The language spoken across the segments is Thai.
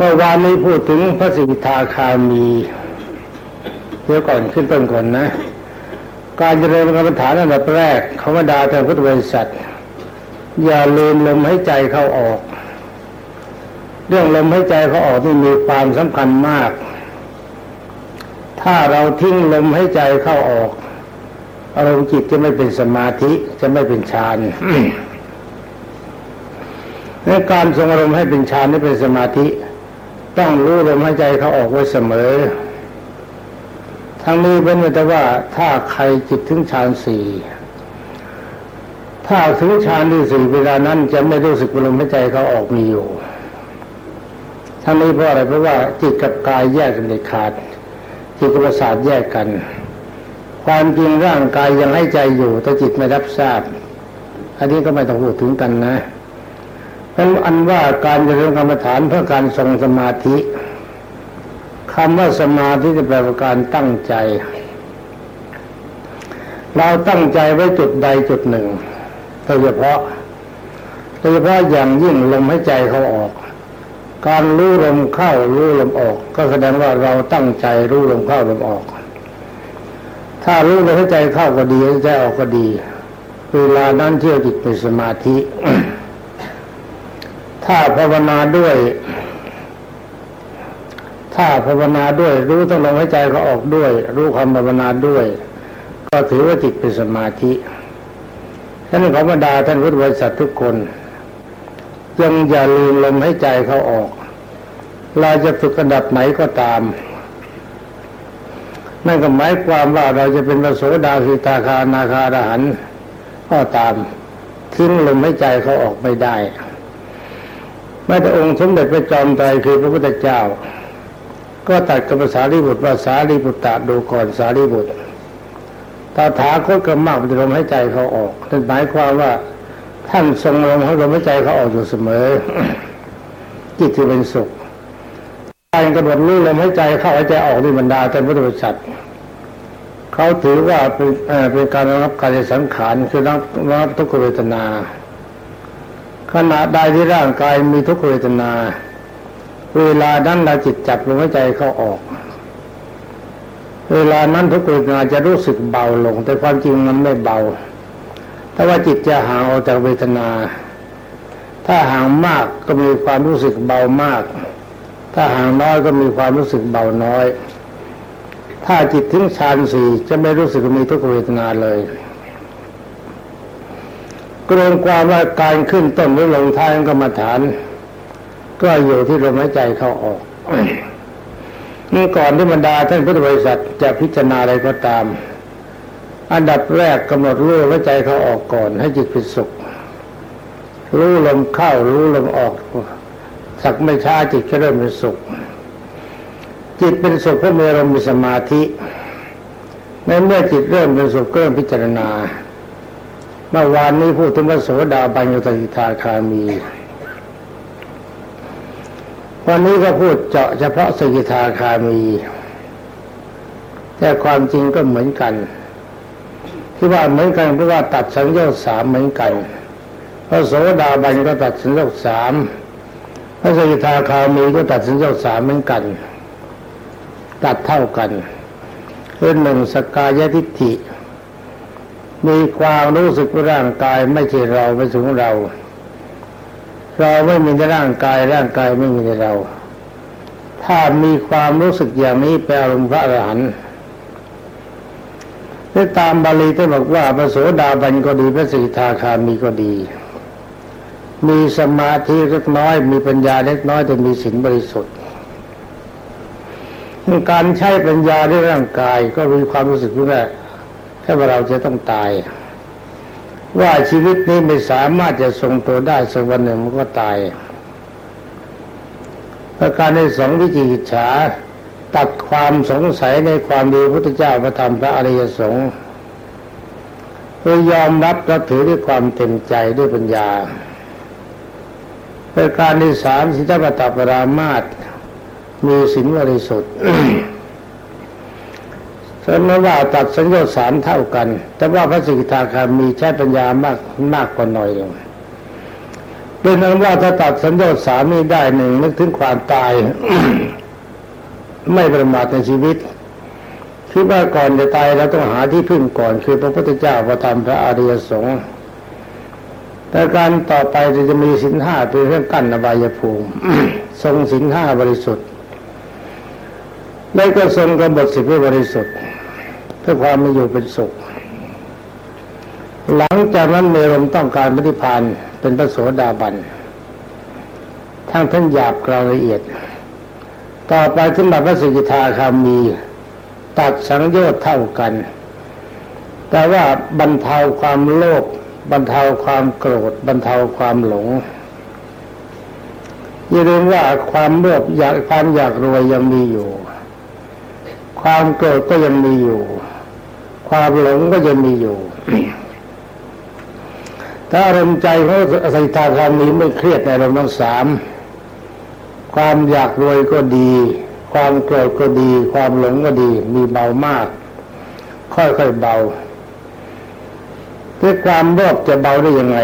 เมื่อวานนี้พูดถึงพระสิทธาคามีเดี๋ยวก่อนขึ้นต้นก่อนนะ การเจริญกรรมฐานอันดับแรกเขามาดาแต่พุทธบริษัทอย่าลืมลมหายใจเข้าออก เรื่องลมหายใจเขาออกนี่มีความสำคัญมาก ถ้าเราทิ้งลมหายใจเข้าออกอารมณ์จิตจะไม่เป็นสมาธิจะไม่เป็นฌานในการทรงอารมณ์ให้เป็นฌานนี่เป็นสมาธิ ต้องรู้ลมหายใจเขาออกไว้เสมอ ทั้งนี้เป็นแต่ว่าถ้าใครจิตถึงฌานสี่ถ้าถึงฌานที่สี่เวลานั้นจะไม่รู้สึกลมหายใจเขาออกมีอยู่ ทั้งนี้เพราะอะไรเพราะว่าจิตกับกายแยกกันเด็ดขาด จิตกับประสาทแยกกัน ความจริงร่างกายยังให้ใจอยู่แต่จิตไม่รับทราบ อันนี้ก็ไม่ต้องพูดถึงกันนะ เพราะอันว่าการเจริญกรรมฐานเพื่อการทรงสมาธิคำว่าสมาธิจะแปลว่าการตั้งใจ เราตั้งใจไว้จุดใดจุดหนึ่งโดยเฉพาะโดยเฉพาะอย่างยิ่งลมหายใจเขาออก การรู้ลมเข้ารู้ลมออก ก็แสดงว่าเราตั้งใจรู้ลมเข้าลมออก ถ้ารู้ลมหายใจเข้าก็ดีหายใจออกก็ดี เวลานั้นเที่ยวจิตเป็นสมาธิ ถ้าภาวนาด้วย ถ้าภาวนาด้วย รู้ต้องลมหายใจเขาออกด้วย รู้ความภาวนาด้วย ก็ถือว่าจิตเป็นสมาธิท่านขอบรรดาท่านพุทธบริษัททุกคนยังอย่าลืมลมให้ใจเขาออกเราจะฝึกระดับไหนก็ตามนั่นก็หมายความว่าเราจะเป็นพระโสดาสิตาคานาคาอรหันก็ตามทิ้งลมให้ใจเขาออกไม่ได้ แม้แต่องค์สมเด็จพระจอมไตรคือพระพุทธเจ้า ก็ตัดกับภาษาลิบุตรว่าสารีบุตรตะดูก่อนสารีบุตรตาถาคตก็มากเป็นลมหายใจเขาออกนั่นหมายความว่าท่านทรงลมให้ลมหายใจเขาออกอยู่เสมอ จิตที่เป็นสุขการกำหนดรู้ลมหายใจเข้าหายใจออกในบรรดาแต่พุทธบริษัทเขาถือว่าเป็นเป็นการรับการสังขารคือรับรับทุกขเวทนา ขณะใดที่ร่างกายมีทุกขเวทนา เวลานั้นเราจิตจับลมหายใจเข้าออก เวลานั้นทุกเวทนาจะรู้สึกเบาลง แต่ความจริงมันไม่เบาถ้าว่าจิตจะห่างออกจากเวทนา ถ้าห่างมากก็มีความรู้สึกเบามาก ถ้าห่างน้อยก็มีความรู้สึกเบาน้อย ถ้าจิตถึงฌานสี่จะไม่รู้สึกมีทุกเวทนาเลย กรวมความว่าการขึ้นต้นหรือลงท้ายกรรมฐาน ก็อยู่ที่ลมหายใจเข้าออกนี่ก่อนที่บรรดาท่านพุทธบริษัทจะพิจารณาอะไรก็ตาม อันดับแรกกำหนดรู้ว่าใจเข้าออกก่อน ให้จิตเป็นสุข รู้ลมเข้ารู้ลมออก สักไม่ช้าจิตก็เริ่มเป็นสุข จิตเป็นสุขเพราะมีอารมณ์มีสมาธิในเมื่อจิตเริ่มเป็นสุขก็เริ่มพิจารณา เมื่อวานนี้พูดถึงพระโสดาบันยุตติทาคามี วันนี้ก็พูดเจาะเฉพาะสกิทาคามี แต่ความจริงก็เหมือนกัน ที่ว่าเหมือนกันเพราะว่าตัดสัญญาสามเหมือนกันพระโสดาบันก็ตัดสัญญาสามพระสกิทาคามีก็ตัดสัญญาสามเหมือนกัน ตัดเท่ากันคือหนึ่งสกายทิฏฐิ มีความรู้สึกว่าร่างกายไม่ใช่เราไม่ถึงเรา เราไม่มีในร่างกายร่างกายไม่มีในเรา ถ้ามีความรู้สึกอย่างนี้แปลอารมณ์พระอรหันต์ได้ตามบาลีที่บอกว่าพระโสดาบันก็ดีพระสีทาคามีก็ดี มีสมาธิเล็กน้อย มีปัญญาเล็กน้อยแต่มีศีลบริสุทธิ์การใช้ปัญญาในร่างกายก็มีความรู้สึกว่า แค่ว่าเราจะต้องตาย ว่าชีวิตนี้ไม่สามารถจะทรงตัวได้สักวันหนึ่งมันก็ตายประการในสองวิจิกิจฉาตัดความสงสัยในความดีพุทธเจ้าพระธรรมพระอริยสงฆ์เพื่อยอมรับและถือด้วยความเต็มใจด้วยปัญญาประการที่สามสิทธปตปรามาตมีสินบริสุทธิ์ ฉะนั้นว่าตัดสัญญาสามเท่ากัน แต่ว่าพระสิกขาคามีใช้ปัญญามากมากกว่าน่อยเองเป็นนั้นว่าถ้าตัดสัญญาสามีได้หนึ่งนึกถึงความตาย ไม่ประมาทในชีวิตคิดว่าก่อนจะตายเราต้องหาที่พึ่งก่อน คือพระพุทธเจ้าพระธรรมพระอริยสงฆ์แต่การต่อไปจะมีสินห้าเป็นเรื่องกั้นอบายภูมิ ทรงสินห้าบริสุทธิ์ แล้ก็ทรงกำหนดสิทธิบริสุทธิ์ พื่อความมีอยู่เป็นสุข หลังจากนั้นเมรมต้องการปฏิพานเป็นพระโสดาบันทั้งท่านหยาบกลางละเอียด ต่อไปขึ้นมาพระสิกขาคามี ตัดสังโยชน์เท่ากัน แต่ว่าบรรเทาความโลภบรรเทาความโกรธ บรรเทาความหลงอย่าลืมว่าความโลภอยากความอยากรวยยังมีอยู่ ความโกรธก็ยังมีอยู่ ความหลงก็ยังมีอยู่ ถ้าอารมณ์ใจของสัยตาคามนี้ไม่เครียดในอารมณ์ทั้งสามความอยากรวยก็ดี ความโกรธก็ดี ความหลงก็ดี มีเบามาก ค่อยๆเบาที่ความโลภจะเบาได้ยังไง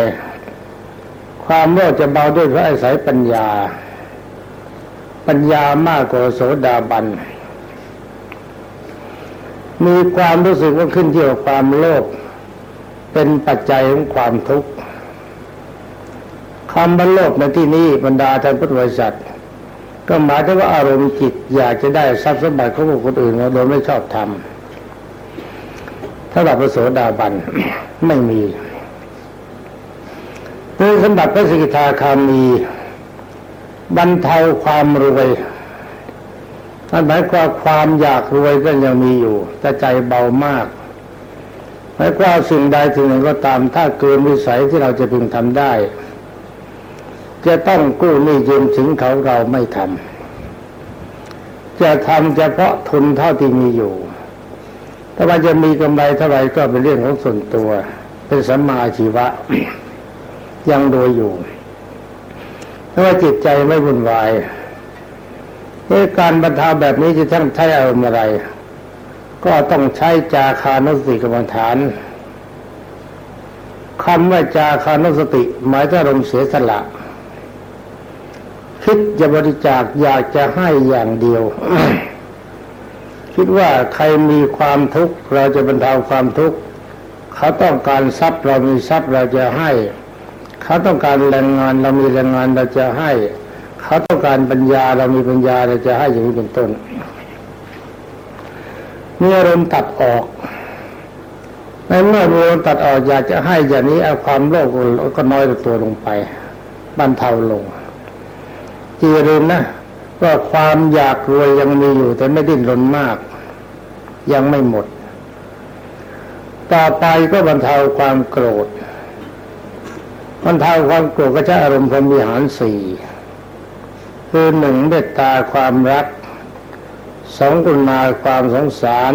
ความโลภจะเบาด้วยเพราะอาศัยปัญญา ปัญญามากกว่าโสดาบัน มีความรู้สึกว่าขึ้นที่ว่าความโลภเป็นปัจจัยของความทุกข์คำบรรโลภในที่นี้บรรดาท่านพุทธบริษัทก็หมายถึงว่าอารมณ์จิตอยากจะได้ทรัพย์สมบัติของคนอื่นโดยไม่ชอบทำถ้าแบบพระโสดาบันไม่มีโดยสมบัติพระสิกขาคามีบรรเทาความรวย นั่นหมายความความอยากรวยก็ยังมีอยู่ แต่ใจเบามากหมายความสิ่งใดสิ่งหนึ่งก็ตามถ้าเกินวิสัยที่เราจะพึงทำได้ จะต้องกู้หนี้ยืมสินเขาเราไม่ทำจะทำเฉพาะทุนเท่าที่มีอยู่ถ้าว่าจะมีกำไรเท่าไรก็เป็นเรื่องของส่วนตัว เป็นสัมมาชีวะ ยังโดยอยู่ถ้าว่าจิตใจไม่วุ่นวาย ด้วยการบรรเทาแบบนี้จะทั้งใช้อารมณ์อะไร ก็ต้องใช้จาคานุสติกรรมฐานคำว่าจาคานุสติ หมายถึงอารมณ์เสียสละคิดจะบริจาคอยากจะให้อย่างเดียว คิดว่าใครมีความทุกข์เราจะบรรเทาความทุกข์เขาต้องการทรัพย์เรามีทรัพย์เราจะให้ เขาต้องการแรงงานเรามีแรงงานเราจะให้ เขาต้องการปัญญาเรามีปัญญาเราจะให้อย่างนี้เป็นต้นมีอารมณ์ตัดออกในเมื่อมีอารมณ์ตัดออกอยากจะให้อย่างนี้เอาความโลภก็น้อยตัวลงไปบรรเทาลงจีรินนะว่าความอยากรวยยังมีอยู่ แต่ไม่ดิ้นรนมาก ยังไม่หมด ต่อไปก็บรรเทาความโกรธบรรเทาความโกรธก็ใช้อารมณ์พรมีหารสี่ คือหนึ่งเมตตาความรักสองกุณาความสงสาร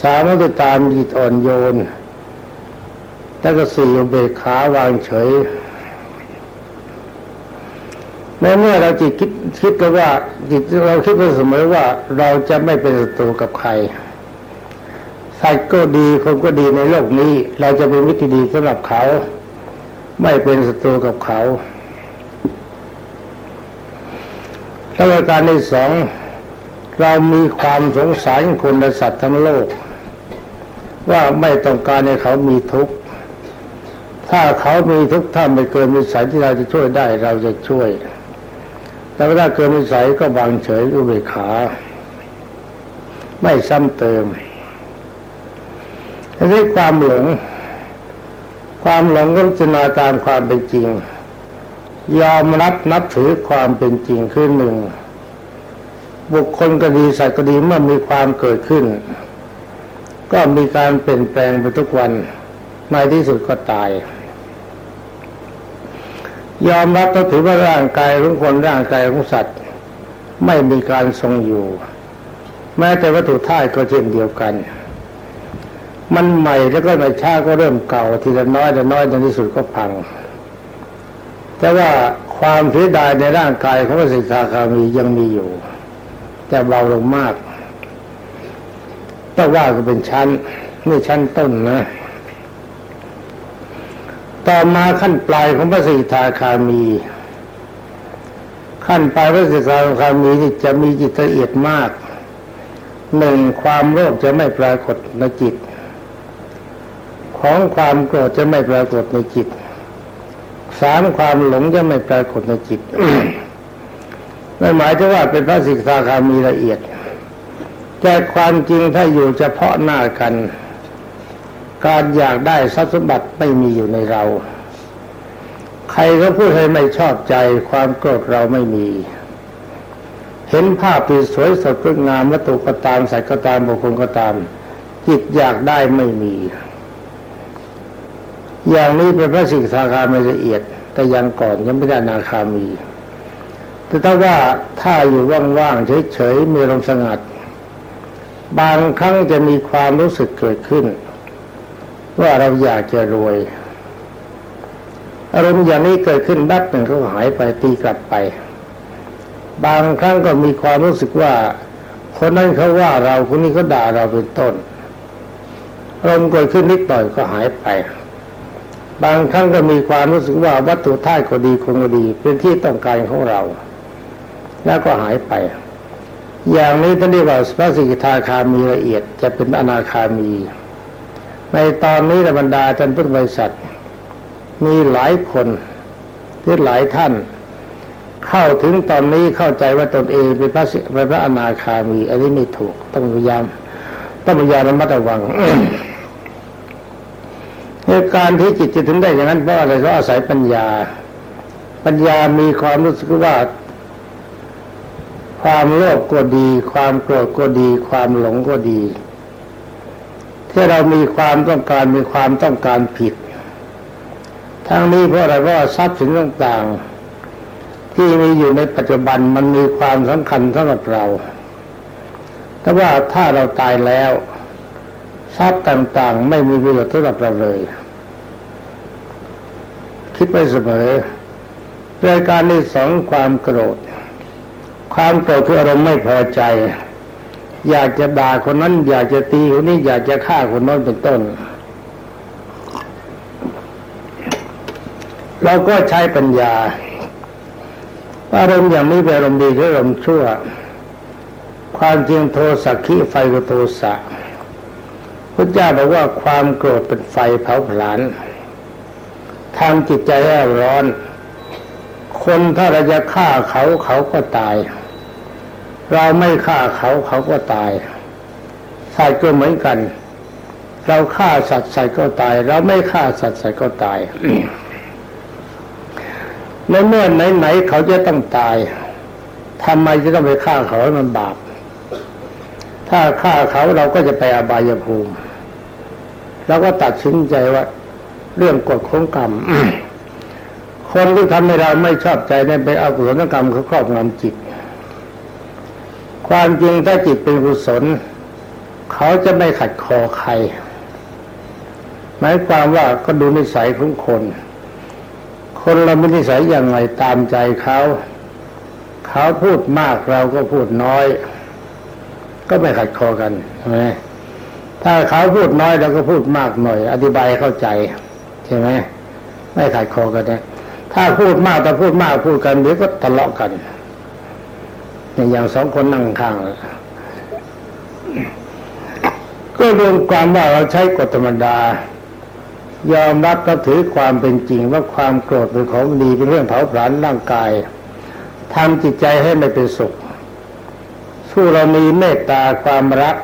สามมุตตามจิตอ่อนโยนแล้วก็สี่เบกขาวางเฉยในเมื่อเราจิตคิดคิดกันว่าจิตเราคิดไปเสมอว่าเราจะไม่เป็นศัตรูกับใครสัตว์ก็ดีคนก็ดีในโลกนี้ เราจะเป็นวิธีดีสำหรับเขา ไม่เป็นศัตรูกับเขา แล้วการที่สองเรามีความสงสารคนและสัตว์ทั้งโลก ว่าไม่ต้องการให้เขามีทุกข์ถ้าเขามีทุกข์ถ้าไม่เกินวิสัยที่เราจะช่วยได้เราจะช่วย แต่ถ้าเกินวิสัยก็วางเฉยอุเบกขา ไม่ซ้ำเติมอันนี้ความหลง ความหลงก็จะมาตามความเป็นจริง ยอมรับนับถือความเป็นจริงขึ้นหนึ่ง บุคคลก็ดีสัตว์ก็ดีเมื่อมีความเกิดขึ้น ก็มีการเปลี่ยนแปลงไปทุกวันในที่สุดก็ตาย ยอมรับก็ถือว่าร่างกายของคนร่างกายของสัตว์ ไม่มีการทรงอยู่ แม้แต่วัตถุธาตุก็เช่นเดียวกัน มันใหม่แล้วก็ในชาก็เริ่มเก่าทีละน้อยแต่น้อยในที่สุดก็พัง แต่ว่าความเสียดายในร่างกายของพระสิทธาคามียังมีอยู่ แต่เบาลงมากแต่ว่าก็เป็นชั้นนี่ชั้นต้นนะ ต่อมาขั้นปลายของพระสิทธาคามี ขั้นปลายพระสิทธาคามีนี่จะมีจิตละเอียดมากหนึ่งความโลภจะไม่ปรากฏในจิต ของความโกรธจะไม่ปรากฏในจิต สามความหลงจะไม่ปรากฏในจิตนั่นหมายถึงว่าเป็นพระสิกขาคามีละเอียด แต่ความจริงถ้าอยู่เฉพาะหน้ากัน การอยากได้ทรัพย์สมบัติไม่มีอยู่ในเรา ใครก็พูดให้ไม่ชอบใจความโกรธเราไม่มี เห็นภาพที่สวยสดงดงามวัตถุก็ตามสัตว์ก็ตามบุคคลก็ตาม จิตอยากได้ไม่มี อย่างนี้เป็นพระสิกขาคามีละเอียด แต่ยังก่อนยังไม่ได้นาคามี แต่ถ้าว่าถ้าอยู่ว่างๆเฉยๆมีลมสงัด บางครั้งจะมีความรู้สึกเกิดขึ้น ว่าเราอยากจะรวย อารมณ์อย่างนี้เกิดขึ้นดับหนึ่งก็หายไปตีกลับไป บางครั้งก็มีความรู้สึกว่า คนนั้นเขาว่าเราคนนี้เขาด่าเราเป็นต้นอารมณ์เกิดขึ้นนิดหน่อยก็หายไป บางครั้งก็มีความรู้สึกว่าวัตถุท่ายก็ดีคงก็ดี เป็นที่ต้องการของเรา แล้วก็หายไป อย่างนี้ท่านเรียกว่าพระสิกขาคามีละเอียดจะเป็นอนาคามี ในตอนนี้บรรดาท่านพุทธบริษัทมีหลายคนที่หลายท่าน เข้าถึงตอนนี้เข้าใจว่าตนเองเป็นพระเป็นพระอนาคามี อันนี้ไม่ถูกต้องพยายามต้องพยายามระมัดระวัง ในการที่จิตจะถึงได้อย่างนั้นเพราะอะไรเพราะอาศัยปัญญา ปัญญามีความรู้สึกว่า ความโลภก็ดี ความโกรธก็ดี ความหลงก็ดี ที่เรามีความต้องการมีความต้องการผิด ทั้งนี้เพราะอะไรเพราะทรัพย์สินต่างๆ ที่มีอยู่ในปัจจุบันมันมีความสำคัญสำหรับเราแต่ว่าถ้าเราตายแล้ว ทรัพย์ต่างๆ ไม่มีประโยชน์สำหรับเราเลย คิดไปเสมอรายการที่สองความโกรธ ความโกรธคืออารมณ์ไม่พอใจ อยากจะด่าคนนั้น อยากจะตีคนนี้อยากจะฆ่าคนนั้นเป็นต้น เราก็ใช้ปัญญาอารมณ์อย่างนี้เป็นอารมณ์ดีหรืออารมณ์ชั่ว ความจริงโทสักขีไฟก็โทสะ พระเจ้าบอกว่าความโกรธเป็นไฟเผาผลาญทำจิตใจให้ร้อน คนถ้าเราจะฆ่าเขาเขาก็ตาย เราไม่ฆ่าเขาเขาก็ตายสัตว์ก็เหมือนกัน เราฆ่าสัตว์สัตว์ก็ตาย เราไม่ฆ่าสัตว์สัตว์ก็ตายในเมื่อไหนๆเขาจะต้องตายทำไมจะต้องไปฆ่าเขาให้มันบาป ถ้าฆ่าเขาเราก็จะไปอบายภูมิเราก็ตัดสินใจว่าเรื่องกฎของกรรม คนที่ทำให้เราไม่ชอบใจเนี่ยไปเอากุศลกรรมเขาครอบงำจิต ความจริงถ้าจิตเป็นกุศล เขาจะไม่ขัดคอใคร หมายความว่าก็ดูนิสัยของคน คนเราไม่นิสัยอย่างไรตามใจเขา เขาพูดมากเราก็พูดน้อย ก็ไม่ขัดคอกันใช่ไหมถ้าเขาพูดน้อยเราก็พูดมากหน่อย อธิบายเข้าใจใช่ไหมไม่ขัดคอกันนะถ้าพูดมากแต่พูดมากพูดกันเดี๋ยวก็ทะเลาะกัน อย่างสองคนนั่งข้างก็รวมความว่าเราใช้กฎธรรมดา ยอมรับก็ถือความเป็นจริงว่าความโกรธเป็นของดีเป็นเรื่องเผาผลาญร่างกายทำจิตใจให้ไม่เป็นสุข สู้เรามีเมตตาความรัก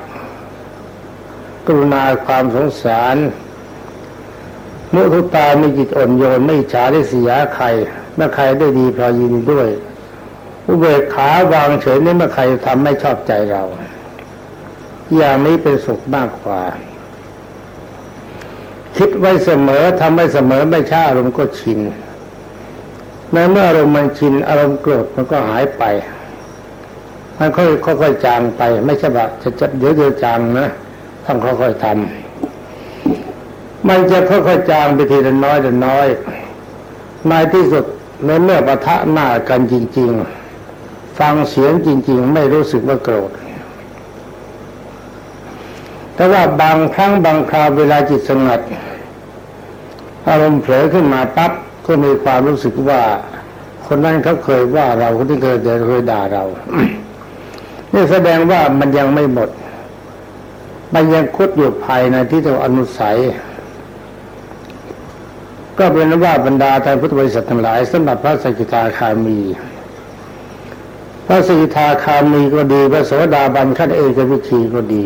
กรุณาความสงสารมุทุตามีจิตอ่อนโยนไม่ฉาได้เสียใครเมื่อใครได้ดีพอยินด้วย อุเบกขาวางเฉยนี่เมื่อใครทำไม่ชอบใจเรา อย่างนี้เป็นสุขมากกว่า คิดไว้เสมอทำไว้เสมอไม่ช้าอารมณ์ก็ชินในเมื่ออารมณ์มันชินอารมณ์โกรธมันก็หายไป มันค่อยค่อยๆจางไป ไม่ใช่แบบจะจะเดี๋ยวเดียวจางนะต้องค่อยๆทำมันจะค่อยๆจางไปทีละน้อยละน้อยในที่สุดในเมื่อปะทะหน้ากันจริง ๆ ฟังเสียงจริง ๆ ไม่รู้สึกว่าโกรธแต่ว่าบางครั้งบางคราวเวลาจิตสงัดอารมณ์เผลอขึ้นมาปั๊บก็มีความรู้สึกว่า คนนั้นเขาเคยว่าเราคนที่เคยเดินเคยด่าเรา นี่แสดงว่ามันยังไม่หมด มันยังคุดอยู่ภายในที่ตัวอนุสัย ก็เป็นว่าบรรดาทานพุทธบริษัททั้งหลายสำหรับพระสกิทาคามี พระสกิทาคามีก็ดีพระโสดาบันขั้นเอกวิชีก็ดี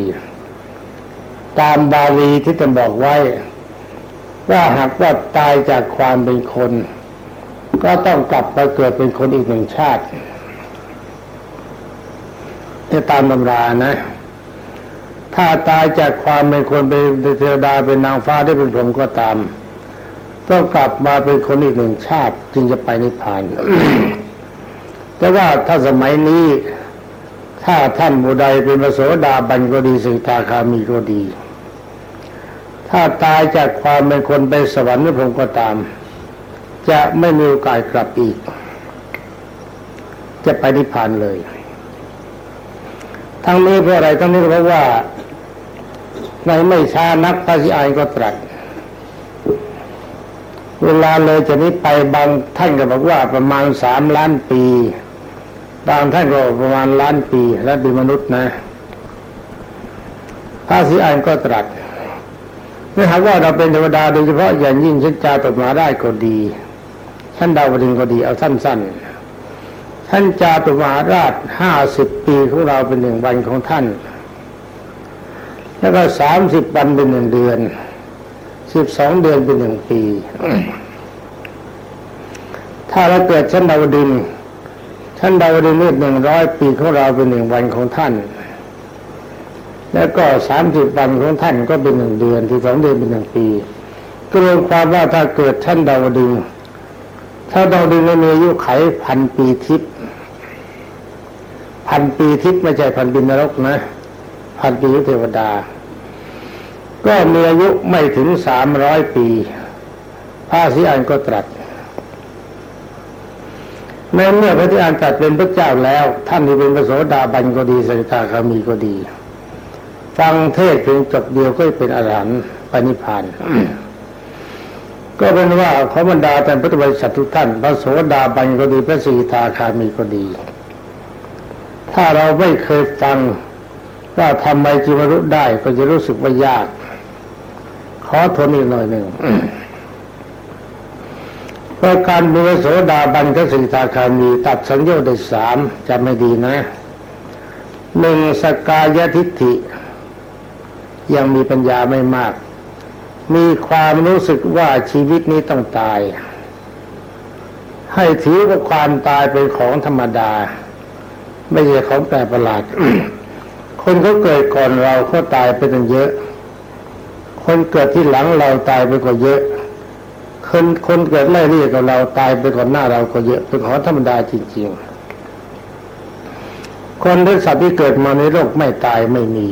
ตามบาลีที่จะบอกไว้ ว่าหากว่าตายจากความเป็นคน ก็ต้องกลับไปเกิดเป็นคนอีกหนึ่งชาติ นี่ตามตำรานะ ถ้าตายจากความเป็นคนเป็นเทวดาเป็นนางฟ้าได้เป็นพรหมก็ตาม ต้องกลับมาเป็นคนอีกหนึ่งชาติจึงจะไปนิพพาน แต่ว่าถ้าสมัยนี้ถ้าท่านบุใดเป็นพระโสดาบันก็ดีสิทาคามีก็ดี ถ้าตายจากความเป็นคนไปสวรรค์หรือพรหมก็ตาม จะไม่มีโอกาสกลับอีก จะไปนิพพานเลย ทั้งนี้เพราะอะไรทั้งนี้เพราะว่า ในไม่ช้านักพระสิอายก็ตรัสเวลาเลยจะนี้ไปบางท่านก็บอกว่าประมาณสามล้านปี บางท่านก็ประมาณล้านปีและเป็นมนุษย์นะพระสิอายก็ตรัสถ้าหากว่าเราเป็นเทวดาโดยเฉพาะอย่างยิ่งเช่นจาตกมาได้ก็ดีท่านดาวดึงก็ดีเอาสั้นๆ ท่านจาตุมาราชห้าสิบปีของเราเป็นหนึ่งวันของท่าน แล้วก็สามสิบวันเป็นหนึ่งเดือนสิบสองเดือนเป็นหนึ่งปี ถ้าเราเกิดชั้นดาวดึงชั้นดาวดึงนี่หนึ่งร้อยปีของเราเป็นหนึ่งวันของท่าน แล้วก็สามสิบวันของท่านก็เป็นหนึ่งเดือนที่สองเดือนเป็นหนึ่งปีก็รวมความว่าถ้าเกิดท่านดาวดึงถ้าดาวดึงมีอายุไขพันปีทิพย์ พันปีทิพย์ไม่ใช่พันปีนรกนะ พันปียุเทวดา ก็มีอายุไม่ถึงสามร้อยปีพระสิอันก็ตรัสแม้เมื่อพระที่อันตรัสเป็นพระเจ้าแล้ว ท่านที่เป็นพระโสดาบันก็ดีสกิทาคามีก็ดี ฟังเทศเพียงจบเดียวก็เป็นอรหันต์ปณิพานก็เป็นว่าขอบรรดาท่านพุทธบริษัททุกท่าน พระโสดาบันก็ดีพระสีทาคามีก็ดี ถ้าเราไม่เคยฟังว่าทำไมจิวรุได้ก็จะรู้สึกว่ายาก ขอทนอีกหน่อยหนึ่งเพราะการบุรโสดาบันกับสีทาคามีตัดสัญญาได้สามจะไม่ดีนะหนึ่งสกายทิฏฐิ ยังมีปัญญาไม่มาก มีความรู้สึกว่าชีวิตนี้ต้องตาย ให้ถือว่าความตายเป็นของธรรมดา ไม่ใช่ของแปลกประหลาด คนเขาเกิดก่อนเราเขาตายไปตั้งเยอะ คนเกิดที่หลังเราตายไปกว่าเยอะ คนคนเกิดไล่เรียกกับเราตายไปก่อนหน้าเราก็เยอะเป็นของธรรมดาจริง ๆ คนที่สัตว์ที่เกิดมาในโลกไม่ตายไม่มี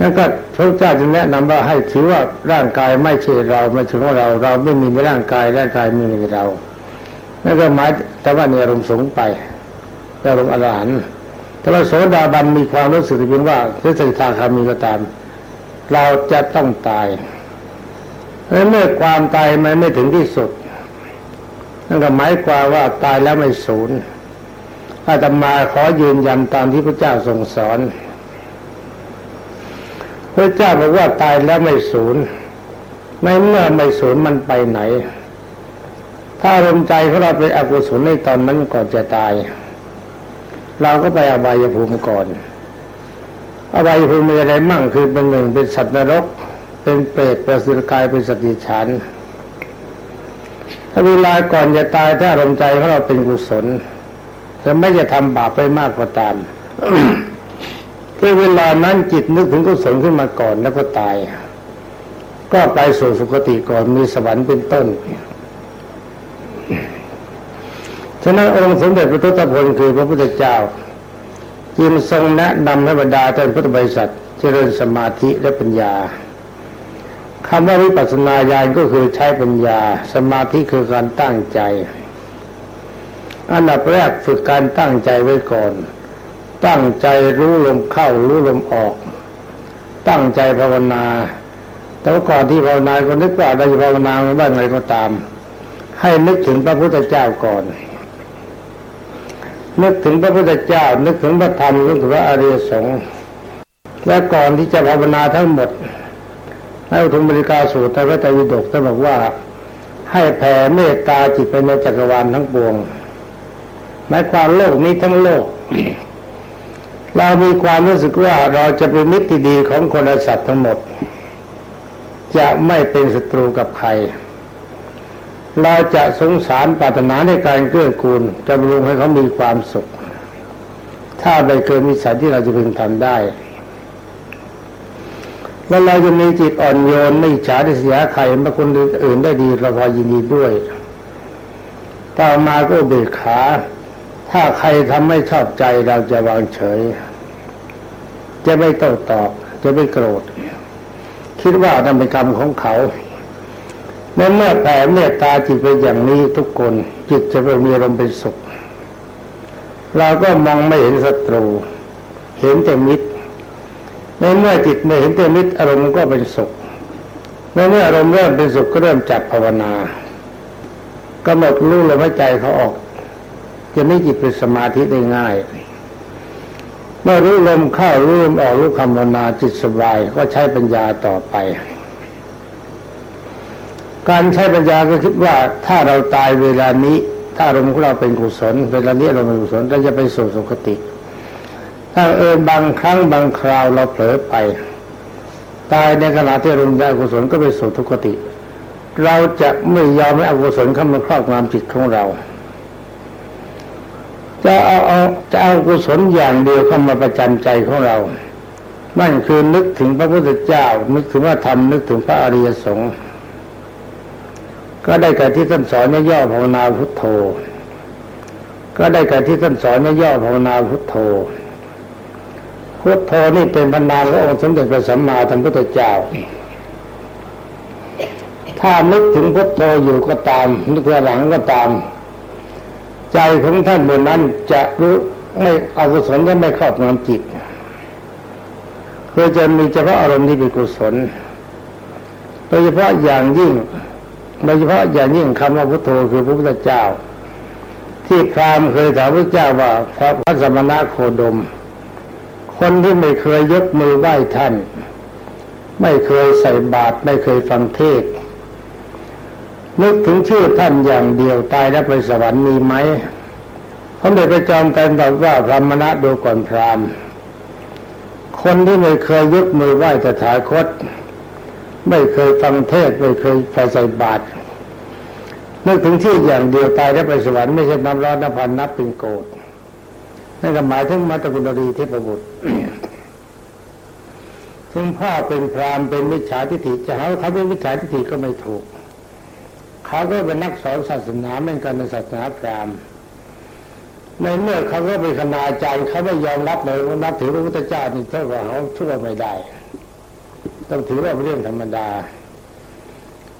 นั่นก็พระเจ้าจึงแนะนำว่าให้ถือว่าร่างกายไม่ใช่เราไม่ใช่ของเรา เราไม่มีในร่างกายร่างกายมีในเรานั่นก็หมายแต่ว่าเนี่ยอารมณ์สงไป อารมณ์อรหันต์แต่ว่าโสดาบันมีความรู้สึกเพียงว่าหรือสิทาคามีก็ตาม เราจะต้องตายเพราะเมื่อความตายมันไม่ถึงที่สุดนั่นก็หมายความว่าตายแล้วไม่สูญอาตมาขอยืนยันตามที่พระเจ้าทรงสอน พระเจ้าบอกว่าตายแล้วไม่สูญในเมื่อไม่สูญมันไปไหน ถ้าลมใจของเราเป็นอกุศลในตอนนั้นก่อนจะตาย เราก็ไปอบายภูมิก่อนอบายภูมิมีอะไรมั่งคือเป็นหนึ่งเป็นสัตว์นรก เป็นเปรตเป็นสุรกายเป็นสติฉันถ้าเวลาก่อนจะตายถ้าลมใจของเราเป็นกุศลจะไม่จะทำบาปไปมากกว่าตามคือเวลานั้นจิตนึกถึงกุศลขึ้นมาก่อนแล้วก็ตาย ก็ไปสู่สุคติก่อนมีสวรรค์เป็นต้นะนั้นองค์สมเด็จพระพุทธพลคือพระพุทธเจ้าจึงทรงแนะนำให้บรรดาท่านพุทธบริษัทเจริญสมาธิและปัญญาคำว่าวิปัสสนาญาณก็คือใช้ปัญญา สมาธิคือการตั้งใจอันดับแรกฝึกการตั้งใจไว้ก่อน ตั้งใจรู้ลมเข้ารู้ลมออก ตั้งใจภาวนา แต่ก่อนที่ภาวนาก็นึกว่าเราจะภาวนาไม่บ้างอะไรก็ตาม ให้นึกถึงพระพุทธเจ้าก่อน นึกถึงพระพุทธเจ้า นึกถึงพระธรรมนึกถึงพระอริยสงฆ์และก่อนที่จะภาวนาทั้งหมดในอุทุมบริกาสูตรพระไตรปิฎกท่านบอกว่า ให้แผ่เมตตาจิตไปในจักรวาลทั้งปวงหมายความโลกนี้ทั้งโลก เรามีความรู้สึกว่าเราจะเป็นมิตรดีของคนและสัตว์ทั้งหมด จะไม่เป็นศัตรูกับใคร เราจะสงสารปรารถนาในการเกื้อกูลจะบำรุงให้เขามีความสุข ถ้าไม่เกินวิสัยที่เราจะพึงทำได้ แล้วเราจะมีจิตอ่อนโยนไม่ฉาดเสียใครเมื่อคนอื่นได้ดีเราพอยินดีด้วยต่อมาก็เบิกขา ถ้าใครทำไม่ชอบใจเราจะวางเฉย จะไม่โต้ตอบ จะไม่โกรธ คิดว่านั่นเป็นกรรมของเขา ในเมื่อแผ่เมตตาจิตไปอย่างนี้ทุกคนจิตจะไปมีอารมณ์เป็นสุข เราก็มองไม่เห็นศัตรู เห็นแต่มิตร ในเมื่อจิตไม่เห็นแต่มิตรอารมณ์ก็เป็นสุขในเมื่ออารมณ์เริ่มเป็นสุขก็เริ่มจับภาวนากำหนดรู้ลมหายใจเขาออก จะไม่จิตเป็นสมาธิได้ง่าย เมื่อรู้ลมเข้ารู้ลมออกรู้คำภาวนาจิตสบายก็ใช้ปัญญาต่อไป การใช้ปัญญาก็คิดว่าถ้าเราตายเวลานี้ ถ้าอารมณ์ของเราเป็นกุศลเวลานี้เราเป็นกุศลเราจะไปสู่สุคติ ถ้าเออบางครั้งบางคราวเราเผลอไป ตายในขณะที่รุนแรงกุศลก็ไปสู่ทุกขติ เราจะไม่ยอมให้อกุศลเข้ามาครอบงำจิตของเรา จะเอาเอาจะเอากุศลอย่างเดียวเข้ามาประจันใจของเรานั่นคือนึกถึงพระพุทธเจ้า นึกถึงว่าธรรมนึกถึงพระอริยสงฆ์ ก็ได้กับที่ท่านสอนย่อภาวนาพุทโธ ก็ได้กับที่ท่านสอนย่อภาวนาพุทโธ พุทโธนี่เป็นบรรดาพระองค์สมเด็จพระสัมมาสัมพุทธเจ้า ถ้านึกถึงพุทโธอยู่ก็ตาม นึกหลังก็ตาม ใจของท่านบนนั้นจะรู้ไม่อกุศลจะไม่ครอบงำจิตคือจะมีเฉพาะอารมณ์ที่เป็นกุศลโดยเฉพาะอย่างยิ่ง โดยเฉพาะอย่างยิ่งคำว่าพุทโธคือพระพุทธเจ้า ที่พรามเคยถามพระเจ้าว่าพระสมณะโคดม คนที่ไม่เคยยกมือไหว้ท่าน ไม่เคยใส่บาตรไม่เคยฟังเทศนึกถึงชื่อท่านอย่างเดียวตายแล้วไปสวรรค์มีไหมเขาเลยไปจอมกันบอกว่าพระมณะดูก่อนพรามคนที่ไม่เคยยกมือไหว้ตถาคต ไม่เคยฟังเทศไม่เคยไปใส่บาตรนึกถึงชื่อย่างเดียวตายแล้วไปสวรรค์ไม่ใช่น้ำร้อนน้ำพันนับเป็นโกรธนั่นก็หมายถึงมัตตกุณรีเทพบุตรถึงพ่อเป็นพรามเป็นมิจฉาทิฏฐิจะหาเขาเป็นมิจฉาทิฏฐิก็ไม่ถูก เขาก็เป็นนักสอนศาสนาเหมือนกันในศาสนาพราหมณ์ในเมื่อเขาก็เป็นคณาจารย์เขาไม่ยอมรับเลยว่านับถือพระพุทธเจ้านี่เท่ากับเขาชั่วไม่ได้ ต้องถือว่าเป็นเรื่องธรรมดา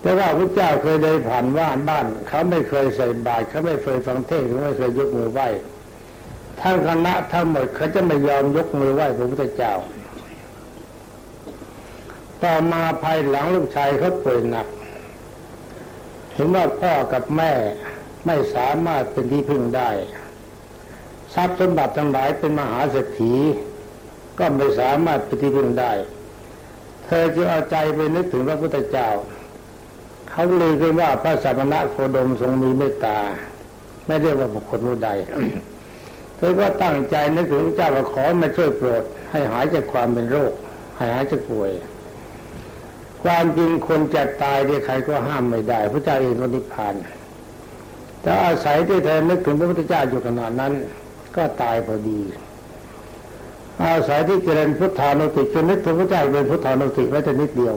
แต่ว่าพระเจ้าเคยเดินผ่านว่านบ้าน เขาไม่เคยใส่บาตรเขาไม่เคยฟังเทศเขาไม่เคยยกมือไหว้ทั้งคณะทั้งหมดเขาจะไม่ยอมยกมือไหว้พระพุทธเจ้า ต่อมาภายหลังลูกชายเขาป่วยหนัก เห็นว่าพ่อกับแม่ไม่สามารถเป็นที่พึ่งได้ ทรัพย์สมบัติทั้งหลายเป็นมหาเศรษฐีก็ไม่สามารถเป็นที่พึ่งได้ เธอจึงเอาใจไปนึกถึงพระพุทธเจ้า เขาเลยกันว่าพระสัมมาโคดมทรงมีเมตตา ไม่เรียกว่าบุคคลผู้ใดเธอก็ตั้งใจนึกถึงเจ้าว่าขอมาช่วยโปรด ให้หายจากความเป็นโรคให้หายจากป่วย ความจริงคนจะตายที่ใครก็ห้ามไม่ได้ พระเจ้าเองก็นิพพานแต่อาศัยที่เธอนึกถึงพระพุทธเจ้าอยู่ขนาดนั้น ก็ตายพอดี อาศัยที่เจริญพุทธานุติจนนึกถึงพระเจ้าเป็นพุทธานุติไว้แต่นิดเดียว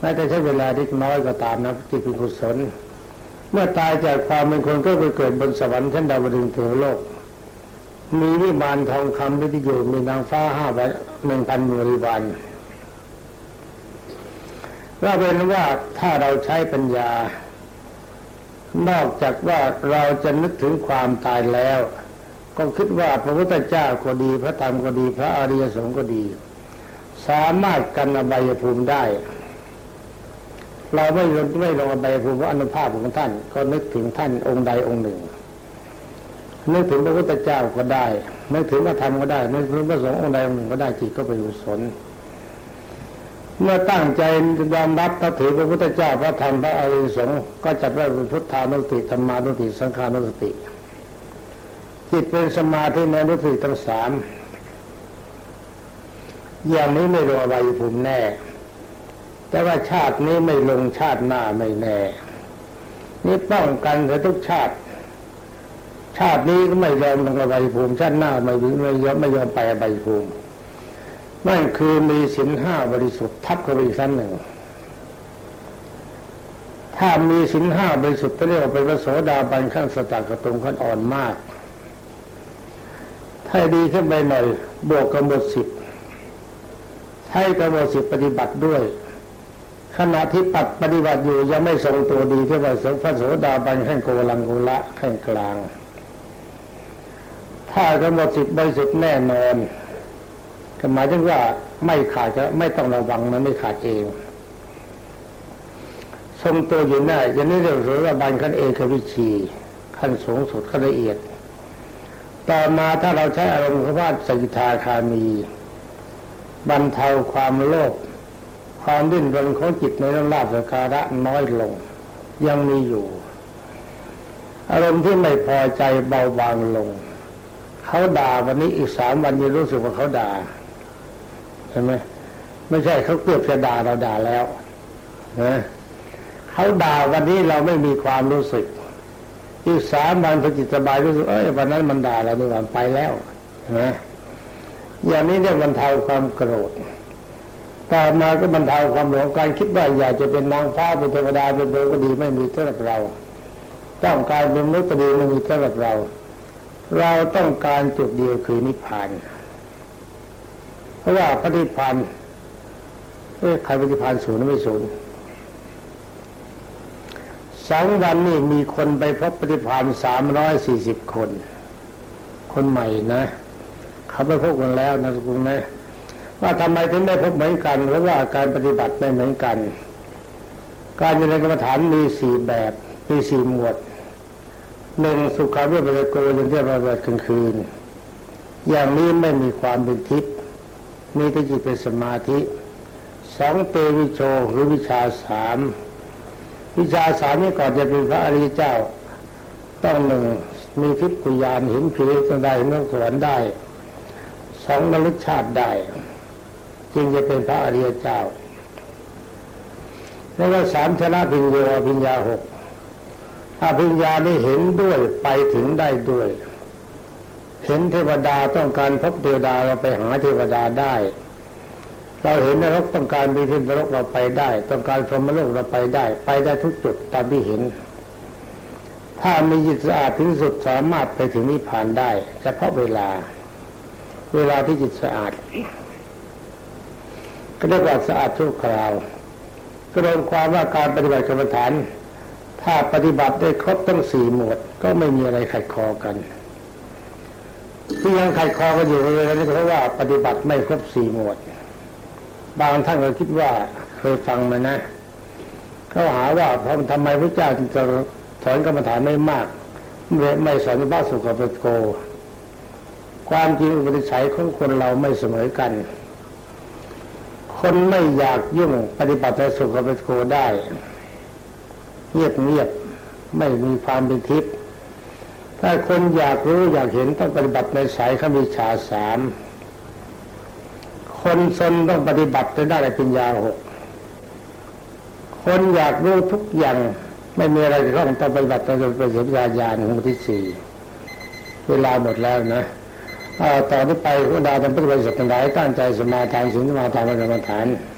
แม้แต่ใช้เวลาเล็กน้อยก็ตามนะจิตเป็นกุศลเมื่อตายจากความเป็นคนก็ไปเกิดบนสวรรค์ชั้นดาวดึงเทวโลก มีวิมานทองคำที่อยู่มีนางฟ้าห้าพันหนึ่งพันบริวารก็เป็นว่าถ้าเราใช้ปัญญา นอกจากว่าเราจะนึกถึงความตายแล้ว ก็คิดว่าพระพุทธเจ้าก็ดี พระธรรมก็ดี พระอริยสงฆ์ก็ดี สามารถกันอบายภูมิได้ เราไม่ลงไม่ลงอบายภูมิเพราะอนุภาพของท่าน ก็นึกถึงท่านองค์ใดองค์หนึ่งนึกถึงพระพุทธเจ้าก็ได้นึกถึงพระธรรมก็ได้นึกถึงพระสงฆ์องค์ใดองค์หนึ่งก็ได้จิตก็เป็นกุศลเมื่อตั้งใจยอมรับถ้าถือพระพุทธเจ้าพระธรรมพระอริยสงฆ์ก็จะได้เป็นพุทธานุสติธรรมานุสติสังขานุสติ จิตเป็นสมาธิในนุสติทั้งสามอย่างนี้ไม่ลงอะไรภูมิแน่ แต่ว่าชาตินี้ไม่ลงชาติหน้าไม่แน่ นี่ป้องกันแต่ทุกชาติ ชาตินี้ก็ไม่ยอมลงอบายภูมิชาติหน้าไม่ไม่ยอมไม่ยอมไปอบายภูมินั่นคือมีสินห้าบริสุทธิ์ทับเข้าไปอีกชั้นหนึ่ง ถ้ามีสินห้าบริสุทธิ์ก็เรียกว่าเป็นพระโสดาบันขั้นสตากระตรงขั้นอ่อนมาก ถ้าดีขึ้นไปหน่อย บวกกำหนดสิบให้กำหนดสิบปฏิบัติด้วย ขณะที่ปัดปฏิบัติอยู่ยังไม่ทรงตัวดีที่ว่าสพระโสดาบันขั้นโกลังโกละขั้นกลาง ถ้ากำหนดสิบบริสุทธิ์แน่นอนหมายถึงว่าไม่ขาดจะไม่ต้องระวังมันไม่ขาดเองทรงตัวอยู่ได้ยังนี้เรียกว่าบันขั้นเอกวิชี ขั้นสูงสุดขั้นละเอียด ต่อมาถ้าเราใช้อารมณ์ว่าสกิทาคามี บรรเทาความโลภความดิ้นรนของจิตในเรื่องลาภสการะน้อยลง ยังมีอยู่ อารมณ์ที่ไม่พอใจเบาบางลง เขาด่าวันนี้อีกสามวันยังรู้สึกว่าเขาด่าช่ไหมไม่ใช่เขาเกือบจะด่าเราด่าแล้วนะเขาด่าวันนี้เราไม่มีความรู้สึก อีกสามวันพอจิตสบายรู้สึกเอ้ยวันนั้นมันด่าเราในวันไปแล้วนะอย่างนี้เรียกบรรเทาความโกรธต่อมาก็บรรเทาความหลงการคิดว่าอยากจะเป็นนางฟ้าเป็นเทวดาเป็นโลก็ดีไม่มีเท่ากับเราต้องการเป็นมนุษย์ก็ดีไม่มีเท่ากับเรา เราต้องการจุดเดียวคือนิพพาน เพราะว่าปฏิพันธ์เอ้ใครปฏิพันธ์ศูนย์ไม่ศูนย์ สองวันนี้มีคนไปพบปฏิพันธ์สามร้อยสี่สิบคน คนใหม่นะ เขาไปพบกันแล้วนะคุณนะว่าทำไมถึงได้พบเหมือนกันเพราะว่าการปฏิบัติไม่เหมือนกัน การอยู่ในกรรมฐานมีสี่แบบมีสี่หมวดหนึ่งสุขาเวทโกยังเรียกว่าแบบกลางคืน อย่างนี้ไม่มีความเป็นทิพย์มีแต่จิตเป็นสมาธิสองเตวิโชหรือวิชาสาม วิชาสามนี้ก่อนจะเป็นพระอริยเจ้า ต้องหนึ่งมีทิพยญาณเห็นผีสันได้เมื่อสวนได้สองระลึกชาติได้ จึงจะเป็นพระอริยเจ้าแล้วก็สามชนะพิญญาพิญญาหกถ้าพิญญานี้เห็นด้วยไปถึงได้ด้วย เห็นเทวดาต้องการพบเทวดาเราไปหาเทวดาได้ เราเห็นนรกต้องการมีที่นรกเราไปได้ ต้องการพรหมโลกเราไปได้ ไปได้ทุกจุดตามที่เห็น ถ้ามีจิตสะอาดถึงสุดสามารถไปถึงนิพพานได้เฉพาะเวลา เวลาที่จิตสะอาด ก็เรียกว่าสะอาดทุกคราวก็รวมความว่าการปฏิบัติกรรมฐาน ถ้าปฏิบัติได้ครบทั้งสี่หมวด ก็ไม่มีอะไรขัดคอกันที่ยังขัดคอกันอยู่เลยนี่เพราะว่าปฏิบัติไม่ครบสี่หมวด บางท่านก็คิดว่าเคยฟังมานะเขาหาว่าพระทำไมพระเจ้าจึงจะสอนกรรมฐานไม่มากไม่สอนพระสุขปโก ความจริงอุปนิสัยของคนเราไม่เสมอกัน คนไม่อยากยุ่งปฏิบัติในสุขปโกได้ เงียบเงียบไม่มีความเป็นทิพย์ถ้าคนอยากรู้อยากเห็นต้องปฏิบัติในสายขมิชาสาม คนสนต้องปฏิบัติในด้ปัญญาหกคนอยากรู้ทุกอย่างไม่มีอะไรต้องต้องปฏิบัติในปัญญาญาณของที่สี่เวลาหมดแล้วนะต่อไปคุณดาทำปฏิบัติสัตว์ทั้งหลายตั้งใจสมาทานสิ่งสมาทานกรรมฐานาน